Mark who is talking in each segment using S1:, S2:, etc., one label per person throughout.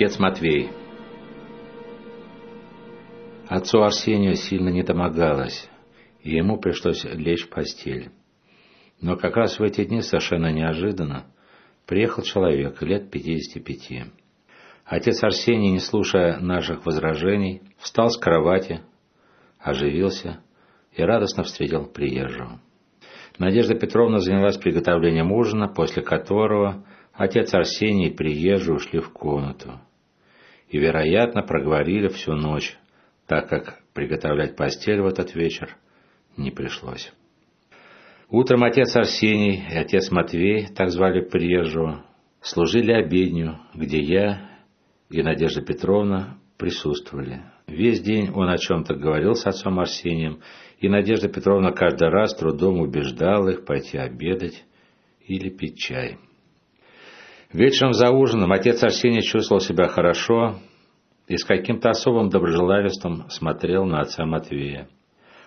S1: Отец Матвей. Отцу Арсению сильно не домогалось, и ему пришлось лечь в постель. Но как раз в эти дни совершенно неожиданно приехал человек лет 55. Отец Арсений, не слушая наших возражений, встал с кровати, оживился и радостно встретил приезжего. Надежда Петровна занялась приготовлением ужина, после которого отец Арсений и приезжие ушли в комнату. И, вероятно, проговорили всю ночь, так как приготовлять постель в этот вечер не пришлось. Утром отец Арсений и отец Матвей, так звали приезжего, служили обедню, где я и Надежда Петровна присутствовали. Весь день он о чем-то говорил с отцом Арсением, и Надежда Петровна каждый раз трудом убеждала их пойти обедать или пить чай. Вечером за ужином отец Арсений чувствовал себя хорошо, и с каким-то особым доброжелательством смотрел на отца Матвея.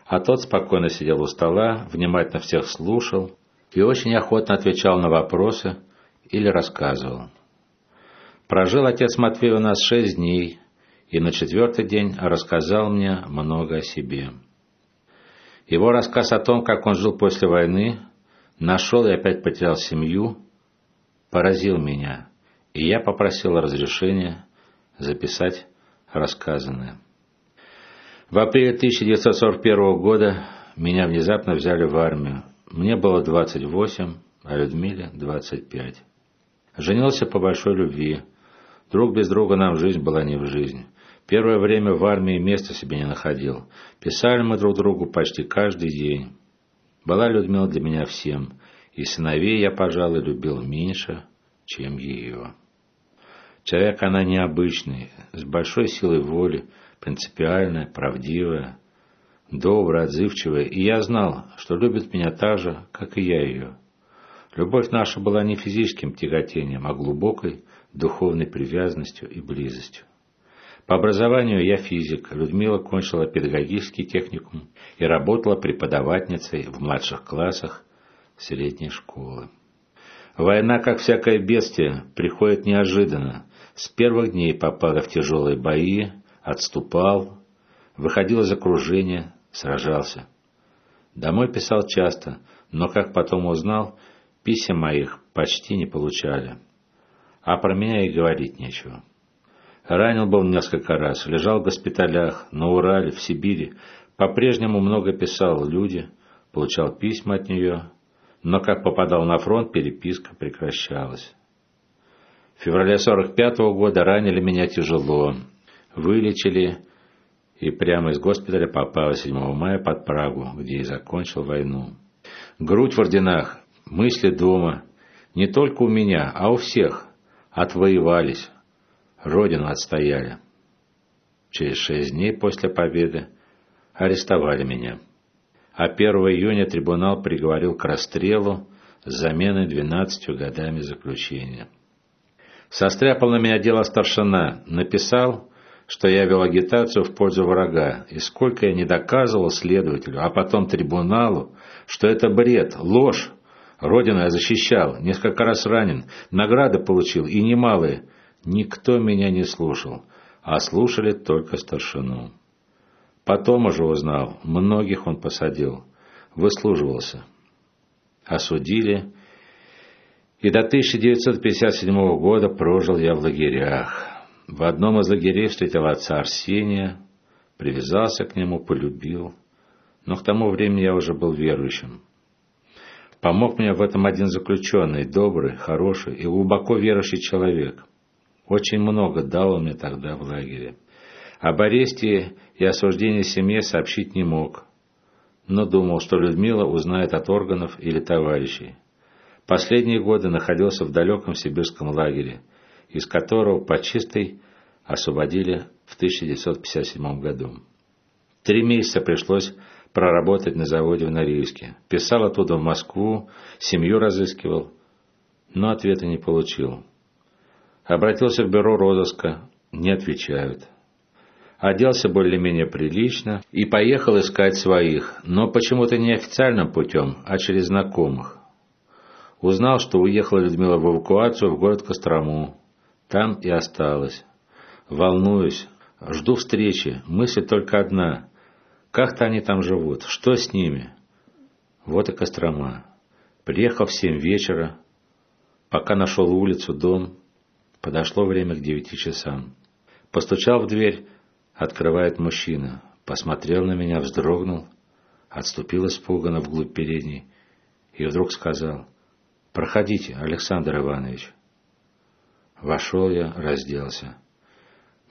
S1: А тот спокойно сидел у стола, внимательно всех слушал и очень охотно отвечал на вопросы или рассказывал. Прожил отец Матвей у нас шесть дней, и на четвертый день рассказал мне много о себе. Его рассказ о том, как он жил после войны, нашел и опять потерял семью, поразил меня, и я попросил разрешения записать рассказанное. В апреле 1941 года меня внезапно взяли в армию. Мне было 28, а Людмиле 25. Женился по большой любви. Друг без друга нам жизнь была не в жизнь. Первое время в армии места себе не находил. Писали мы друг другу почти каждый день. Была Людмила для меня всем, и сыновей я, пожалуй, любил меньше, чем ее. Человек она необычный, с большой силой воли, принципиальная, правдивая, добрая, отзывчивая, и я знал, что любит меня так же, как и я ее. Любовь наша была не физическим тяготением, а глубокой духовной привязанностью и близостью. По образованию я физик, Людмила кончила педагогический техникум и работала преподавательницей в младших классах средней школы. Война, как всякое бедствие, приходит неожиданно, с первых дней попал в тяжелые бои, отступал, выходил из окружения, сражался. Домой писал часто, но, как потом узнал, писем моих почти не получали. А про меня и говорить нечего. Ранил был несколько раз, лежал в госпиталях, на Урале, в Сибири. По-прежнему много писал люди, получал письма от нее, но как попадал на фронт, переписка прекращалась. В феврале 45 -го года ранили меня тяжело, вылечили и прямо из госпиталя попал 7 мая под Прагу, где и закончил войну. Грудь в орденах, мысли дома, не только у меня, а у всех, отвоевались, родину отстояли. Через шесть дней после победы арестовали меня. А 1 июня трибунал приговорил к расстрелу с заменой 12 годами заключения. Состряпал на меня дело старшина, написал, что я вел агитацию в пользу врага, и сколько я не доказывал следователю, а потом трибуналу, что это бред, ложь. Родину я защищал, несколько раз ранен, награды получил, и немалые. Никто меня не слушал, а слушали только старшину. Потом уже узнал, многих он посадил, выслуживался. Осудили и до 1957 года прожил я в лагерях. В одном из лагерей встретил отца Арсения, привязался к нему, полюбил. Но к тому времени я уже был верующим. Помог мне в этом один заключенный, добрый, хороший и глубоко верующий человек. Очень много дал он мне тогда в лагере. Об аресте и осуждении семьи сообщить не мог, но думал, что Людмила узнает от органов или товарищей. Последние годы находился в далеком сибирском лагере, из которого по чистой освободили в 1957 году. Три месяца пришлось проработать на заводе в Норильске. Писал оттуда в Москву, семью разыскивал, но ответа не получил. Обратился в бюро розыска, не отвечают. Оделся более-менее прилично и поехал искать своих, но почему-то не официальным путем, а через знакомых. Узнал, что уехала Людмила в эвакуацию в город Кострому. Там и осталась. Волнуюсь, жду встречи, мысль только одна. Как-то они там живут, что с ними? Вот и Кострома. Приехал в семь вечера, пока нашел улицу, дом. Подошло время к девяти часам. Постучал в дверь, открывает мужчина. Посмотрел на меня, вздрогнул, отступил испуганно вглубь передней и вдруг сказал, «Проходите, Александр Иванович». Вошел я, разделся.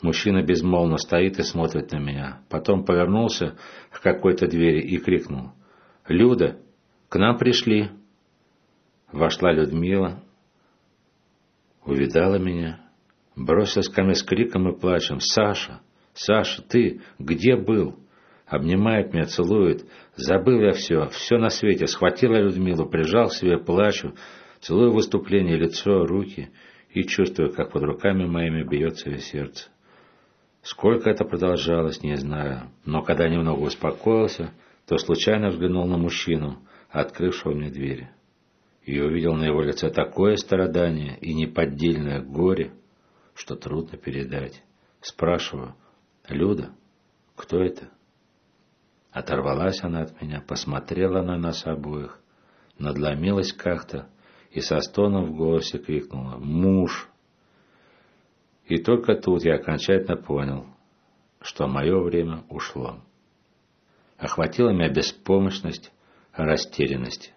S1: Мужчина безмолвно стоит и смотрит на меня. Потом повернулся к какой-то двери и крикнул, «Люда, к нам пришли!» Вошла Людмила, увидала меня, бросилась ко мне с криком и плачем. «Саша! Саша, ты где был?» Обнимает меня, целует. Забыл я все, все на свете. Схватила Людмилу, прижал к себе, плачу. Целую выступление, лицо, руки и чувствую, как под руками моими бьется ее сердце. Сколько это продолжалось, не знаю, но когда немного успокоился, то случайно взглянул на мужчину, открывшего мне двери и увидел на его лице такое страдание и неподдельное горе, что трудно передать. Спрашиваю, «Люда, кто это?» Оторвалась она от меня, посмотрела на нас обоих, надломилась как-то и со стоном в голосе крикнула «Муж!». И только тут я окончательно понял, что мое время ушло. Охватила меня беспомощность, растерянность.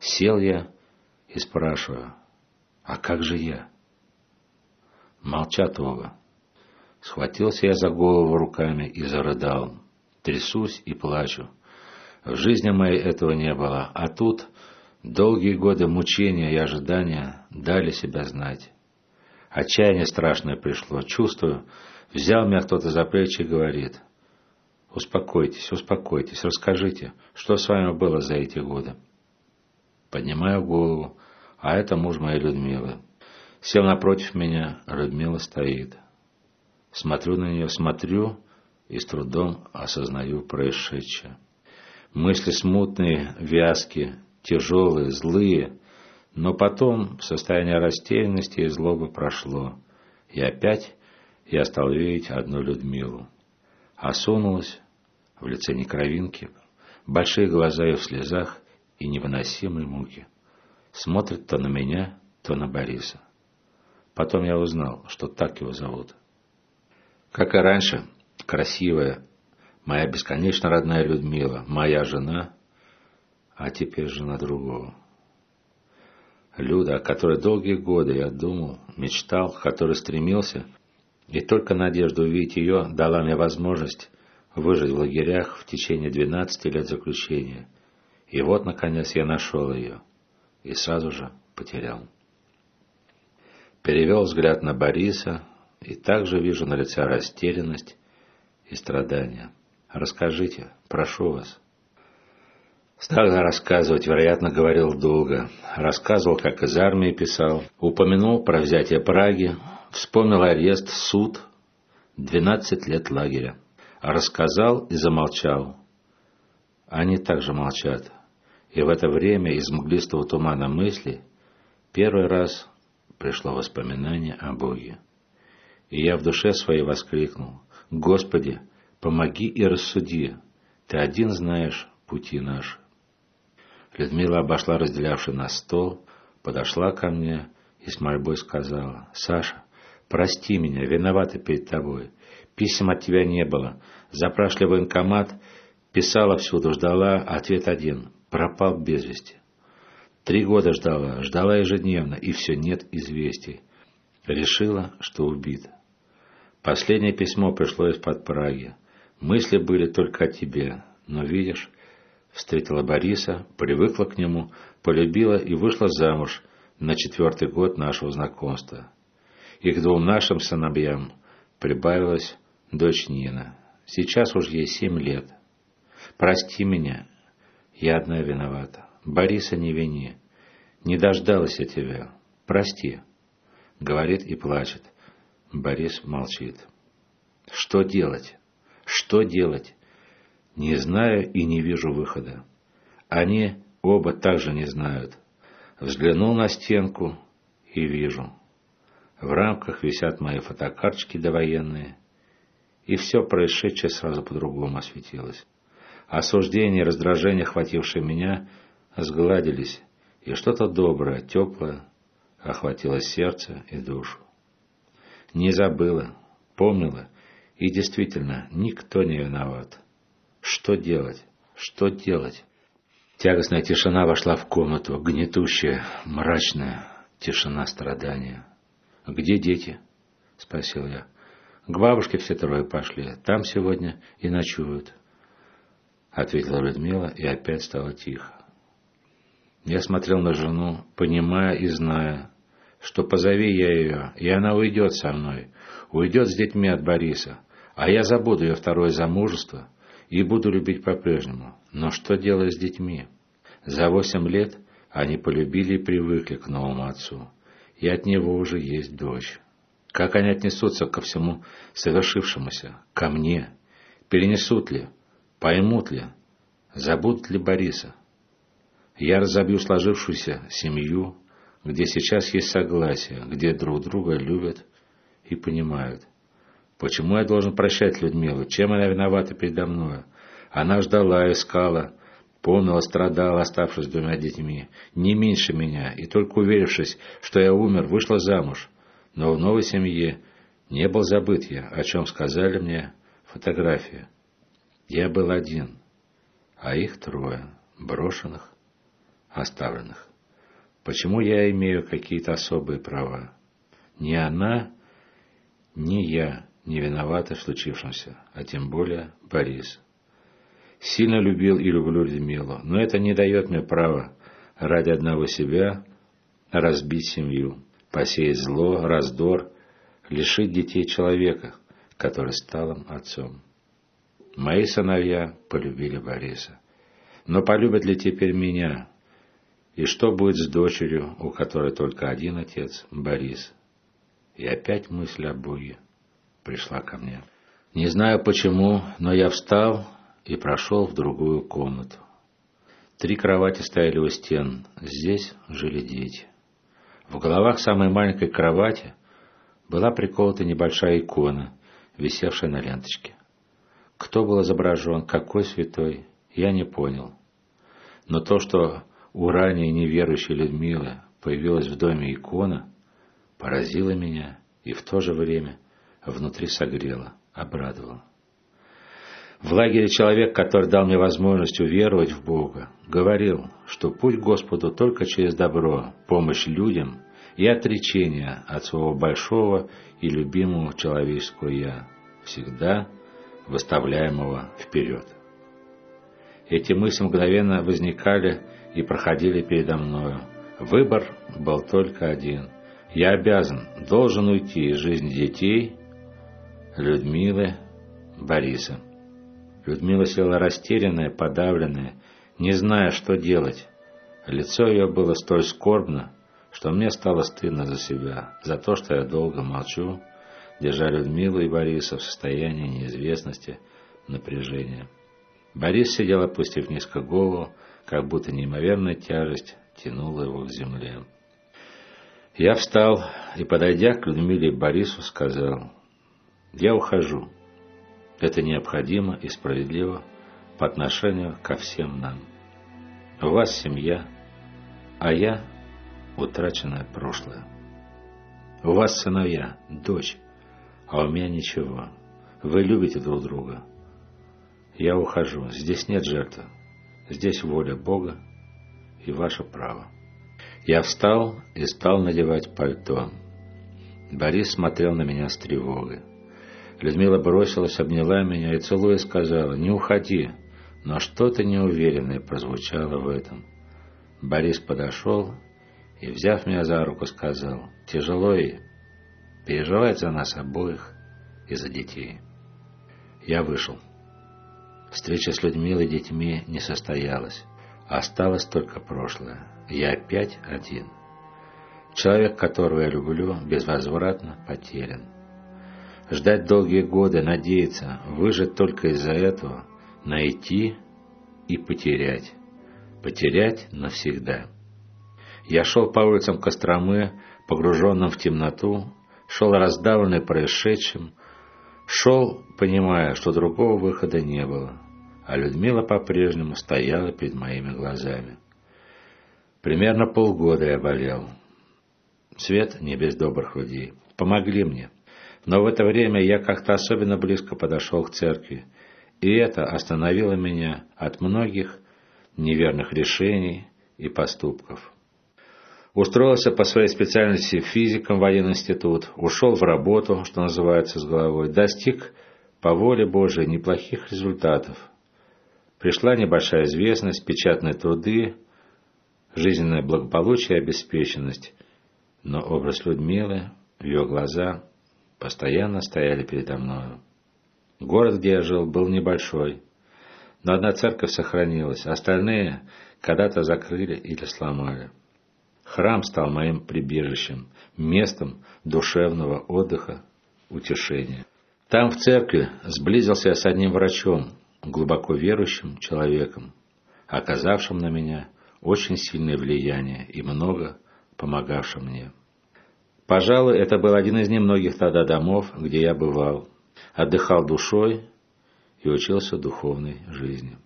S1: Сел я и спрашиваю, а как же я? Молчат оба. Схватился я за голову руками и зарыдал. Трясусь и плачу. В жизни моей этого не было, а тут долгие годы мучения и ожидания дали себя знать. Отчаяние страшное пришло. Чувствую, взял меня кто-то за плечи и говорит, «Успокойтесь, успокойтесь, расскажите, что с вами было за эти годы?» Поднимаю голову, а это муж моей Людмилы. Сел напротив меня, Людмила стоит. Смотрю на нее, смотрю и с трудом осознаю происшедшее. Мысли смутные, вязкие, тяжелые, злые, но потом состояние растерянности и злобы прошло, и опять я стал видеть одну Людмилу. Осунулась, в лице некровинки, большие глаза ее в слезах и невыносимой муки. Смотрит то на меня, то на Бориса. Потом я узнал, что так его зовут. Как и раньше, красивая, моя бесконечно родная Людмила, моя жена, а теперь жена другого. Люда, о которой долгие годы я думал, мечтал, к которой стремился, и только надежда увидеть ее дала мне возможность выжить в лагерях в течение 12 лет заключения – и вот, наконец, я нашел ее и сразу же потерял. Перевел взгляд на Бориса и также вижу на лице растерянность и страдания. Расскажите, прошу вас. Стал рассказывать, вероятно, говорил долго. Рассказывал, как из армии писал. Упомянул про взятие Праги. Вспомнил арест, суд. Двенадцать лет лагеря. Рассказал и замолчал. Они также молчат. И в это время из мглистого тумана мысли первый раз пришло воспоминание о Боге. И я в душе своей воскликнул, «Господи, помоги и рассуди, Ты один знаешь пути наши». Людмила обошла разделявший нас стол, подошла ко мне и с мольбой сказала, «Саша, прости меня, виновата перед тобой. Писем от тебя не было. Запрашивали военкомат, писала всюду, ждала, ответ один пропал без вести. Три года ждала, ждала ежедневно, и все нет известий. Решила, что убит. Последнее письмо пришло из-под Праги. Мысли были только о тебе, но, видишь, встретила Бориса, привыкла к нему, полюбила и вышла замуж на четвертый год нашего знакомства. И к двум нашим сыновьям прибавилась дочь Нина. Сейчас уж ей семь лет. Прости меня, я одна виновата. Бориса не вини. Не дождалась я тебя. Прости. Говорит и плачет. Борис молчит. Что делать? Что делать? Не знаю и не вижу выхода. Они оба также не знают. Взглянул на стенку и вижу. В рамках висят мои фотокарточки довоенные. И все происшедшее сразу по-другому осветилось. Осуждение и раздражение, охватившие меня, сгладились, и что-то доброе, теплое охватило сердце и душу. Не забыла, помнила, и действительно, никто не виноват. Что делать? Что делать? Тягостная тишина вошла в комнату, гнетущая, мрачная тишина страдания. «Где дети?» — спросил я. «К бабушке все трое пошли. Там сегодня и ночуют», — ответила Людмила, и опять стало тихо. Я смотрел на жену, понимая и зная, что позови я ее, и она уйдет со мной, уйдет с детьми от Бориса, а я забуду ее второе замужество и буду любить по-прежнему. Но что делать с детьми? За восемь лет они полюбили и привыкли к новому отцу, и от него уже есть дочь. Как они отнесутся ко всему совершившемуся, ко мне? Перенесут ли? Поймут ли? Забудут ли Бориса? Я разобью сложившуюся семью, где сейчас есть согласие, где друг друга любят и понимают. Почему я должен прощать Людмилу? Чем она виновата передо мною? Она ждала, искала, помнила, страдала, оставшись с двумя детьми, не меньше меня, и только уверившись, что я умер, вышла замуж. Но в новой семье не был забыт я, о чем сказали мне фотографии. Я был один, а их трое, брошенных, оставленных. Почему я имею какие-то особые права? Ни она, ни я не виноваты в случившемся, а тем более Борис. Сильно любил и люблю Людмилу, но это не дает мне права ради одного себя разбить семью, посеять зло, раздор, лишить детей человека, который стал им отцом. Мои сыновья полюбили Бориса. Но полюбят ли теперь меня, и что будет с дочерью, у которой только один отец, Борис? И опять мысль о Боге пришла ко мне. Не знаю почему, но я встал и прошел в другую комнату. Три кровати стояли у стен, здесь жили дети. В головах самой маленькой кровати была приколота небольшая икона, висевшая на ленточке. Кто был изображен, какой святой, я не понял. Но то, что у ранее неверующей Людмилы появилась в доме икона, поразило меня и в то же время внутри согрело, обрадовало. В лагере человек, который дал мне возможность уверовать в Бога, говорил, что путь Господу только через добро, помощь людям и отречение от своего большого и любимого человеческого «я», всегда выставляемого вперед. Эти мысли мгновенно возникали и проходили передо мною. Выбор был только один. Я обязан, должен уйти из жизни детей Людмилы Бориса. Людмила села растерянная, подавленная, не зная, что делать. Лицо ее было столь скорбно, что мне стало стыдно за себя, за то, что я долго молчу, держа Людмилу и Бориса в состоянии неизвестности, напряжения. Борис сидел, опустив низко голову, как будто неимоверная тяжесть тянула его к земле. Я встал и, подойдя к Людмиле Борису, сказал, «Я ухожу. Это необходимо и справедливо по отношению ко всем нам. У вас семья, а я – утраченное прошлое. У вас сыновья, дочь, а у меня ничего. Вы любите друг друга. Я ухожу, здесь нет жертвы. Здесь воля Бога и ваше право. Я встал и стал надевать пальто. Борис смотрел на меня с тревогой. Людмила бросилась, обняла меня и, целуя, сказала, «Не уходи». Но что-то неуверенное прозвучало в этом. Борис подошел и, взяв меня за руку, сказал, «Тяжело ей, переживает за нас обоих и за детей». Я вышел. Встреча с Людмилой и детьми не состоялась. Осталось только прошлое. Я опять один. Человек, которого я люблю, безвозвратно потерян. Ждать долгие годы, надеяться, выжить только из-за этого, найти и потерять. Потерять навсегда. Я шел по улицам Костромы, погруженным в темноту, шел раздавленный происшедшим, шел, понимая, что другого выхода не было, а Людмила по-прежнему стояла перед моими глазами. Примерно полгода я болел. Свет не без добрых людей. Помогли мне. Но в это время я как-то особенно близко подошел к церкви, и это остановило меня от многих неверных решений и поступков. Устроился по своей специальности физиком в военный институт, ушел в работу, что называется, с головой, достиг по воле Божией неплохих результатов. Пришла небольшая известность, печатные труды, жизненное благополучие и обеспеченность, но образ Людмилы, ее глаза постоянно стояли передо мною. Город, где я жил, был небольшой, но одна церковь сохранилась, остальные когда-то закрыли или сломали. Храм стал моим прибежищем, местом душевного отдыха, утешения. Там, в церкви, сблизился я с одним врачом, глубоко верующим человеком, оказавшим на меня очень сильное влияние и много помогавшим мне. Пожалуй, это был один из немногих тогда домов, где я бывал, отдыхал душой и учился духовной жизни.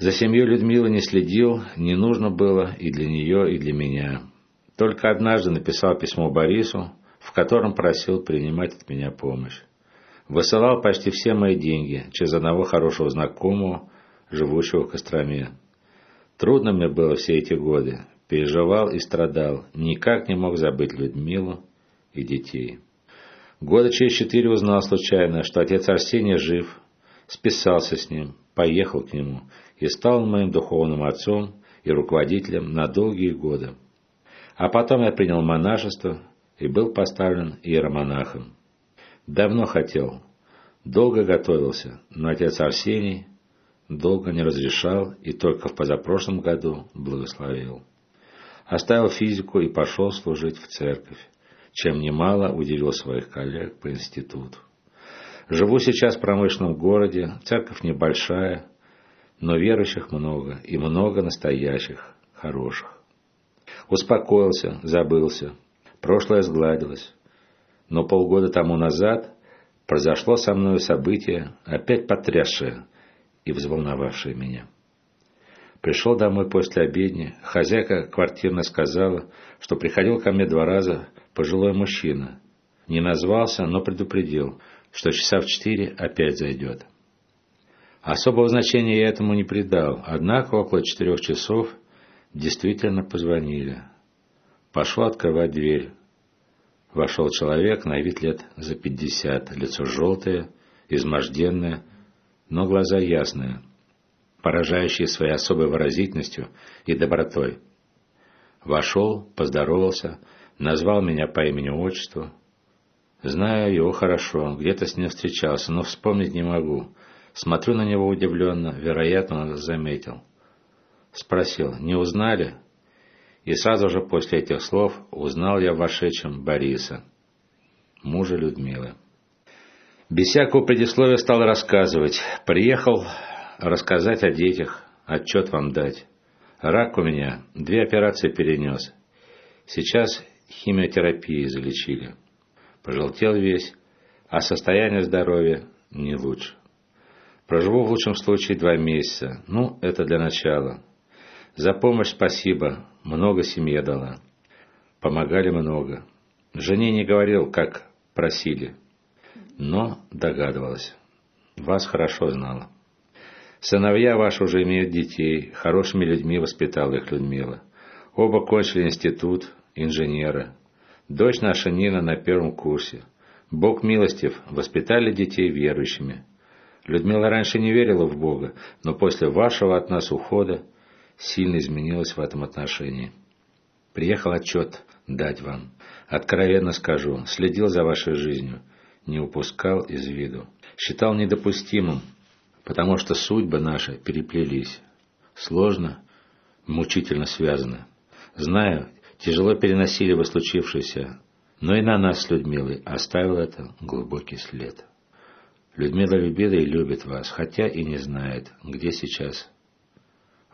S1: За семьей Людмилы не следил, не нужно было и для нее, и для меня. Только однажды написал письмо Борису, в котором просил принимать от меня помощь. Высылал почти все мои деньги через одного хорошего знакомого, живущего в Костроме. Трудно мне было все эти годы, переживал и страдал, никак не мог забыть Людмилу и детей. Года через четыре узнал случайно, что отец Арсения жив, списался с ним, поехал к нему и стал моим духовным отцом и руководителем на долгие годы. А потом я принял монашество и был поставлен иеромонахом. Давно хотел, долго готовился, но отец Арсений долго не разрешал и только в позапрошлом году благословил. Оставил физику и пошел служить в церковь, чем немало удивил своих коллег по институту. Живу сейчас в промышленном городе, церковь небольшая, но верующих много, и много настоящих, хороших. Успокоился, забылся, прошлое сгладилось. Но полгода тому назад произошло со мной событие, опять потрясшее и взволновавшее меня. Пришел домой после обедни, хозяйка квартирно сказала, что приходил ко мне два раза пожилой мужчина. Не назвался, но предупредил, что часа в четыре опять зайдет. Особого значения я этому не придал, однако около четырех часов действительно позвонили. Пошел открывать дверь. Вошел человек на вид лет за пятьдесят, лицо желтое, изможденное, но глаза ясные, поражающие своей особой выразительностью и добротой. Вошел, поздоровался, назвал меня по имени-отчеству. Знаю его хорошо, где-то с ним встречался, но вспомнить не могу — Смотрю на него удивленно, вероятно, он заметил. Спросил, не узнали? И сразу же после этих слов узнал я вошедшем Бориса, мужа Людмилы. Без всякого предисловия стал рассказывать. Приехал рассказать о детях, отчет вам дать. Рак у меня, две операции перенес. Сейчас химиотерапией залечили. Пожелтел весь, а состояние здоровья не лучше. Проживу в лучшем случае два месяца. Ну, это для начала. За помощь спасибо. Много семье дала. Помогали много. Жене не говорил, как просили. Но догадывалась. Вас хорошо знала. Сыновья ваши уже имеют детей. Хорошими людьми воспитала их Людмила. Оба кончили институт, инженеры. Дочь наша Нина на первом курсе. Бог милостив, воспитали детей верующими. Людмила раньше не верила в Бога, но после вашего от нас ухода сильно изменилась в этом отношении. Приехал отчет дать вам. Откровенно скажу, следил за вашей жизнью, не упускал из виду. Считал недопустимым, потому что судьбы наши переплелись. Сложно, мучительно связаны. Знаю, тяжело переносили вы случившееся, но и на нас с Людмилой оставил это глубокий след. Людмила любила и любит вас, хотя и не знает, где сейчас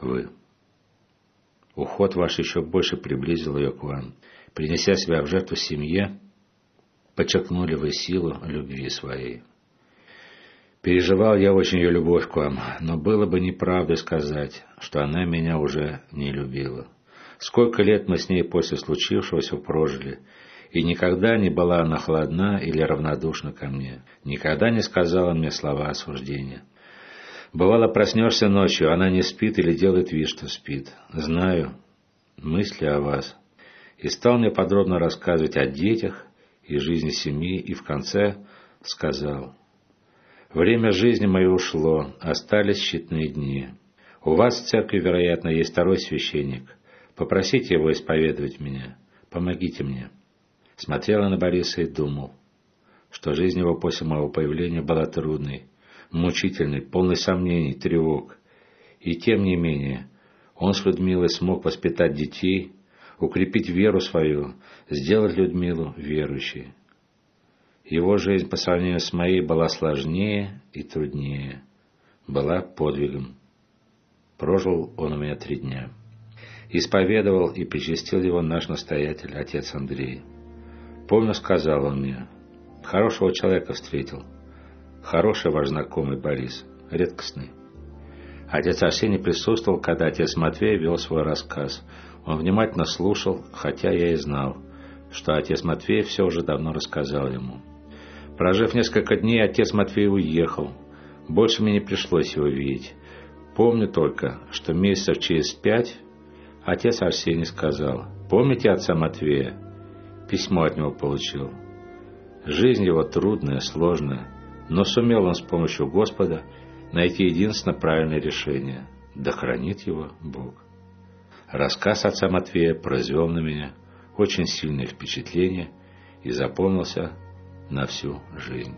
S1: вы. Уход ваш еще больше приблизил ее к вам. Принеся себя в жертву семье, подчеркнули вы силу любви своей. Переживал я очень ее любовь к вам, но было бы неправдой сказать, что она меня уже не любила. Сколько лет мы с ней после случившегося прожили, и никогда не была она холодна или равнодушна ко мне, никогда не сказала мне слова осуждения. Бывало, проснешься ночью, она не спит или делает вид, что спит. Знаю, мысли о вас. И стал мне подробно рассказывать о детях и жизни семьи, и в конце сказал, «Время жизни моей ушло, остались считанные дни. У вас в церкви, вероятно, есть второй священник. Попросите его исповедовать меня. Помогите мне». Смотрела на Бориса и думал, что жизнь его после моего появления была трудной, мучительной, полной сомнений, тревог. И тем не менее, он с Людмилой смог воспитать детей, укрепить веру свою, сделать Людмилу верующей. Его жизнь по сравнению с моей была сложнее и труднее, была подвигом. Прожил он у меня три дня. Исповедовал и причастил его наш настоятель, отец Андрей. Помню, сказал он мне, хорошего человека встретил. Хороший ваш знакомый Борис, редкостный. Отец Арсений присутствовал, когда отец Матвей вел свой рассказ. Он внимательно слушал, хотя я и знал, что отец Матвей все уже давно рассказал ему. Прожив несколько дней, отец Матвей уехал. Больше мне не пришлось его видеть. Помню только, что месяцев через пять отец Арсений сказал, «Помните отца Матвея?» Письмо от него получил. Жизнь его трудная, сложная, но сумел он с помощью Господа найти единственно правильное решение. Да хранит его Бог. Рассказ отца Матвея произвел на меня очень сильное впечатление и запомнился на всю жизнь.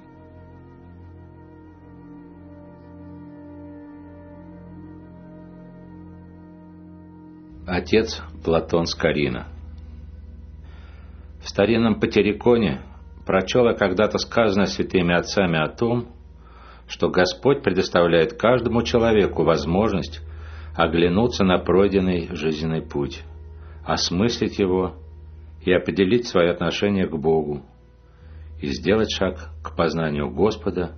S1: Отец Платон Скорина В старинном Патериконе прочел я когда-то сказанное святыми отцами о том, что Господь предоставляет каждому человеку возможность оглянуться на пройденный жизненный путь, осмыслить его и определить свое отношение к Богу, и сделать шаг к познанию Господа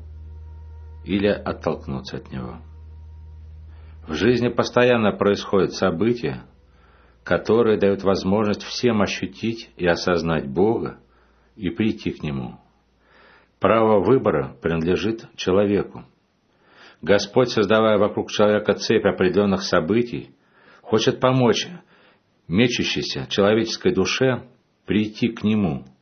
S1: или оттолкнуться от Него. В жизни постоянно происходят события, которые дают возможность всем ощутить и осознать Бога и прийти к Нему. Право выбора принадлежит человеку. Господь, создавая вокруг человека цепь определенных событий, хочет помочь мечущейся человеческой душе прийти к Нему –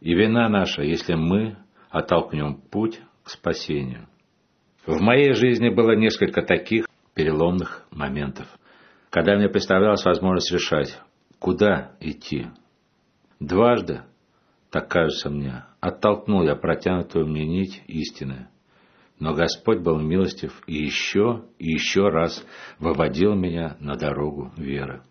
S1: и вина наша, если мы оттолкнем путь к спасению. В моей жизни было несколько таких переломных моментов, когда мне представлялась возможность решать, куда идти. Дважды, так кажется мне, оттолкнул я протянутую мне нить истины. Но Господь был милостив и еще и еще раз выводил меня на дорогу веры.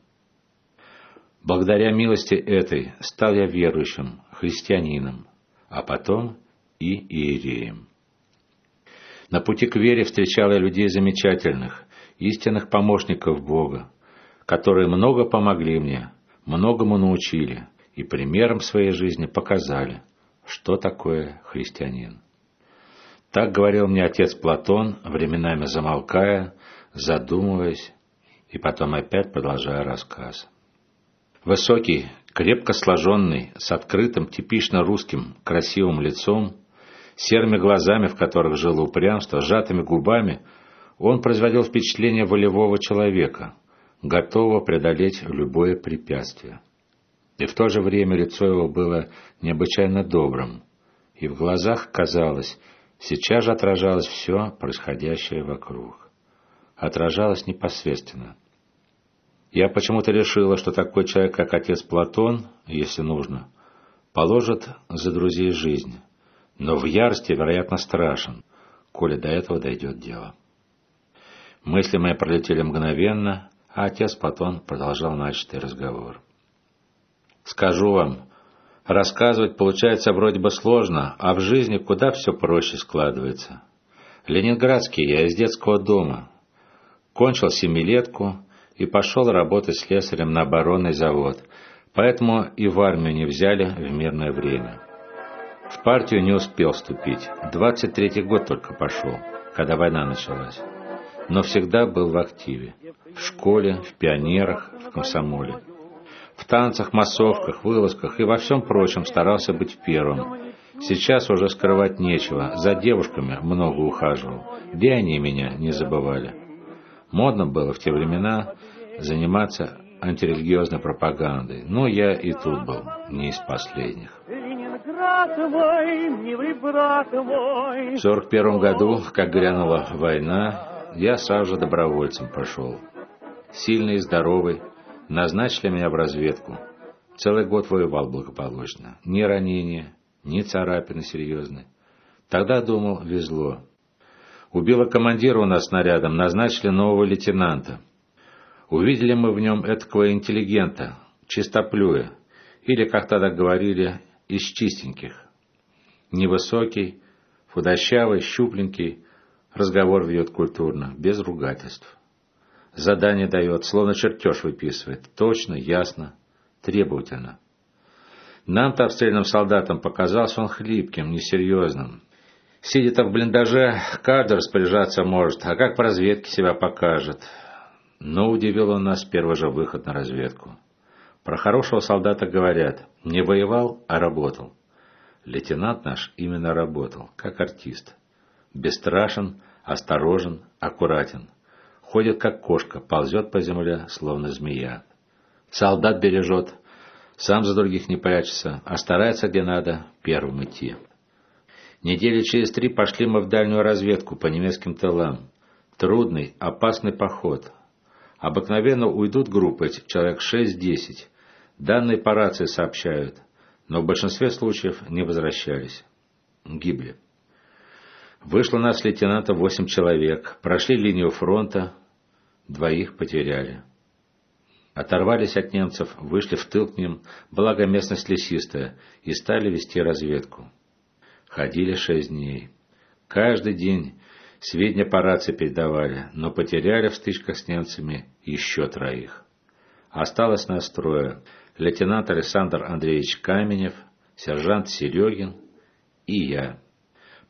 S1: Благодаря милости этой стал я верующим, христианином, а потом и иереем. На пути к вере встречал я людей замечательных, истинных помощников Бога, которые много помогли мне, многому научили и примером своей жизни показали, что такое христианин. Так говорил мне отец Платон, временами замолкая, задумываясь и потом опять продолжая рассказ. Высокий, крепко сложенный, с открытым, типично русским, красивым лицом, серыми глазами, в которых жило упрямство, сжатыми губами, он производил впечатление волевого человека, готового преодолеть любое препятствие. И в то же время лицо его было необычайно добрым, и в глазах, казалось, сейчас же отражалось все происходящее вокруг. Отражалось непосредственно – я почему-то решила, что такой человек, как отец Платон, если нужно, положит за друзей жизнь, но в ярости, вероятно, страшен, коли до этого дойдет дело. Мысли мои пролетели мгновенно, а отец Платон продолжал начатый разговор. «Скажу вам, рассказывать получается вроде бы сложно, а в жизни куда все проще складывается. Ленинградский я из детского дома. Кончил семилетку, и пошел работать слесарем на оборонный завод, поэтому и в армию не взяли в мирное время. В партию не успел вступить. 23-й год только пошел, когда война началась. Но всегда был в активе. В школе, в пионерах, в комсомоле. В танцах, массовках, вылазках и во всем прочем старался быть первым. Сейчас уже скрывать нечего, за девушками много ухаживал. Где они меня не забывали. Модно было в те времена заниматься антирелигиозной пропагандой. Но я и тут был не из последних. В сорок первом году, как грянула война, я сразу же добровольцем пошел. Сильный и здоровый, назначили меня в разведку. Целый год воевал благополучно. Ни ранения, ни царапины серьезные. Тогда, думал, везло. Убило командира у нас снарядом, назначили нового лейтенанта. Увидели мы в нем этакого интеллигента, чистоплюя, или, как тогда говорили, из чистеньких. Невысокий, худощавый, щупленький, разговор ведет культурно, без ругательств. Задание дает, словно чертеж выписывает, точно, ясно, требовательно. Нам-то, обстрельным солдатам, показался он хлипким, несерьезным. Сидит в блиндаже, каждый распоряжаться может, а как по разведке себя покажет. Но удивил он нас первый же выход на разведку. Про хорошего солдата говорят, не воевал, а работал. Лейтенант наш именно работал, как артист. Бесстрашен, осторожен, аккуратен. Ходит, как кошка, ползет по земле, словно змея. Солдат бережет, сам за других не прячется, а старается, где надо, первым идти. Недели через три пошли мы в дальнюю разведку по немецким тылам. Трудный, опасный поход, Обыкновенно уйдут группы, человек 6-10. Данные по рации сообщают, но в большинстве случаев не возвращались. Гибли. Вышло нас лейтенанта 8 человек, прошли линию фронта, двоих потеряли. Оторвались от немцев, вышли в тыл к ним, благо местность лесистая, и стали вести разведку. Ходили шесть дней. Каждый день Сведения по рации передавали, но потеряли в стычках с немцами еще троих. Осталось нас трое. Лейтенант Александр Андреевич Каменев, сержант Серегин и я.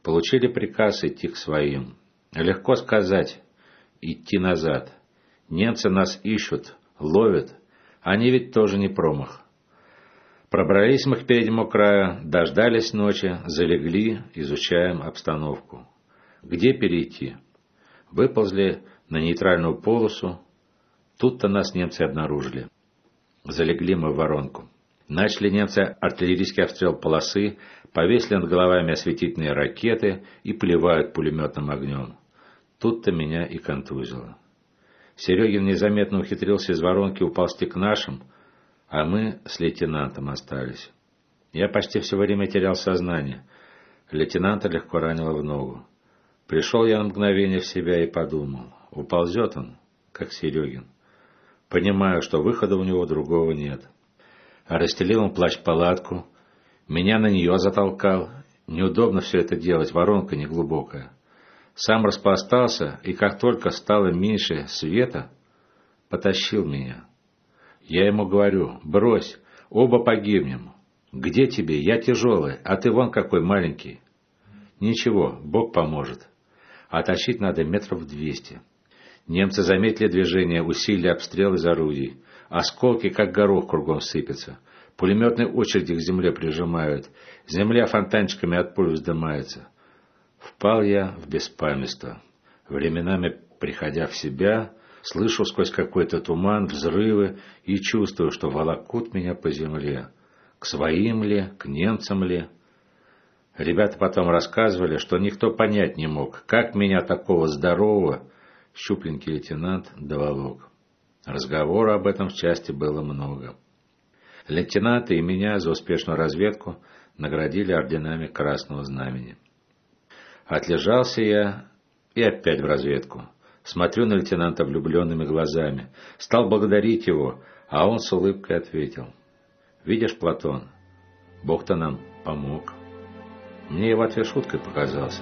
S1: Получили приказ идти к своим. Легко сказать, идти назад. Немцы нас ищут, ловят. Они ведь тоже не промах. Пробрались мы к переднему краю, дождались ночи, залегли, изучаем обстановку. Где перейти? Выползли на нейтральную полосу. Тут-то нас немцы обнаружили. Залегли мы в воронку. Начали немцы артиллерийский обстрел полосы, повесили над головами осветительные ракеты и плевают пулеметным огнем. Тут-то меня и контузило. Серегин незаметно ухитрился из воронки уползти к нашим, а мы с лейтенантом остались. Я почти все время терял сознание. Лейтенанта легко ранило в ногу. Пришел я на мгновение в себя и подумал, уползет он, как Серегин. Понимаю, что выхода у него другого нет. А расстелил он плащ-палатку, меня на нее затолкал. Неудобно все это делать, воронка неглубокая. Сам распластался, и как только стало меньше света, потащил меня. Я ему говорю, брось, оба погибнем. Где тебе? Я тяжелый, а ты вон какой маленький. Ничего, Бог поможет а тащить надо метров двести. Немцы заметили движение, усилили обстрел из орудий. Осколки, как горох, кругом сыпятся. Пулеметные очереди к земле прижимают. Земля фонтанчиками от пуль вздымается. Впал я в беспамятство. Временами, приходя в себя, слышу сквозь какой-то туман взрывы и чувствую, что волокут меня по земле. К своим ли, к немцам ли, Ребята потом рассказывали, что никто понять не мог, как меня такого здорового щупленький лейтенант доволок. Разговора об этом в части было много. Лейтенанты и меня за успешную разведку наградили орденами Красного Знамени. Отлежался я и опять в разведку. Смотрю на лейтенанта влюбленными глазами. Стал благодарить его, а он с улыбкой ответил. «Видишь, Платон, Бог-то нам помог». Мне в ответ шуткой показался.